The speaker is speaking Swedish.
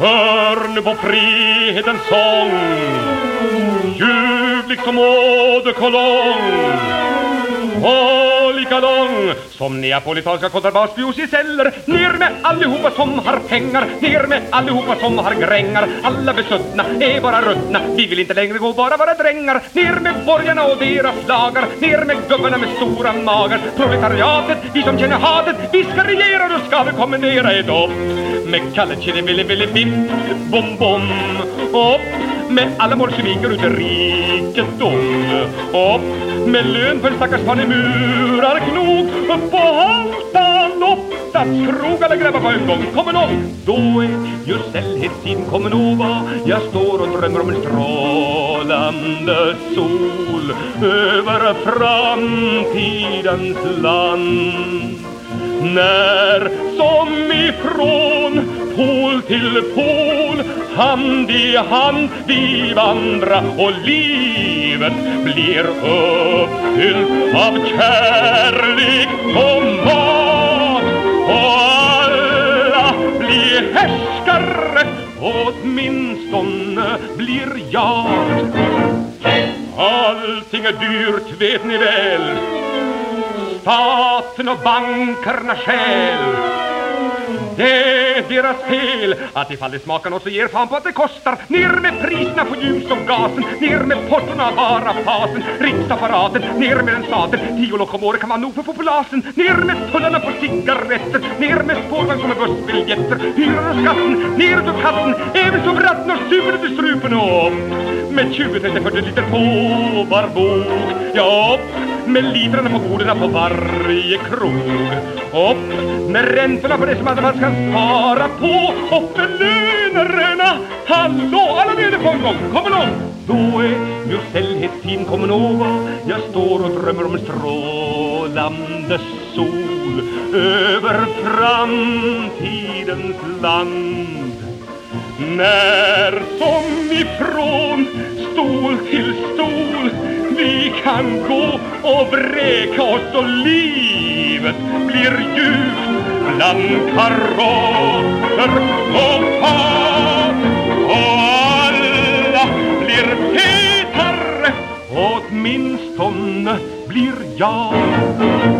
Hör nu på frihetens sång Ljuvlig som åderkolong. Och lika lång som neapolitanska kontrabasfioziceller Ner med allihopa som har pengar Ner med allihopa som har grängar. Alla besuttna är bara ruttna Vi vill inte längre gå bara vara drängar. Ner med borgarna och deras lagar Ner med gubbarna med stora magar. Proletariatet, vi som känner hatet Vi ska regera, då ska vi kommendera ett upp Med Kalle Chili Billy Billy Bim Bom Bom. Upp med alla bolsjeviker ut i rikedom Upp med lön för stackars panemurar knog Upp på haltan upp stadskrog alla grabbar på en gång. Kommer någon? Då är just sällhetstiden kommer nog va Jag står och drömmer om en strålande sol Över framtidens land när som ifrån pol till pol hand i hand vi vandra och livet blir uppfyllt av kärlek och mat. Och alla blir härskare åtminstone blir jag. Allting är dyrt vet ni väl? Staten och bankerna skäl. Det är deras fel att ifall det smakar något så ger fan på att det kostar. Ner med priserna på ljus och gasen Ner med portorna bara fasen. Riksapparaten, ner med den staten. Tio lock om året kan vara nog för populasen Ner med tullarna på cigaretter Ner med spårvagn som är bussbiljetter. Hyran och skatten, ner ur katten, Även som ratten och suget i strupen. Upp Med 20, 30, 40 liter på var bok Ja, upp med litrarna på borden på varje krog. Upp med räntorna på det som man ska spara på. Upp med lönerna. Hallå, alla med på en gång, kom långt Då är ju sällhet, kommen Jag står och drömmer om en strålande sol Över framtidens land. När som ifrån stol till stol vi kan gå och vräka oss och livet blir ljuvt bland karater och fat. Och alla blir fetare åtminstone blir jag.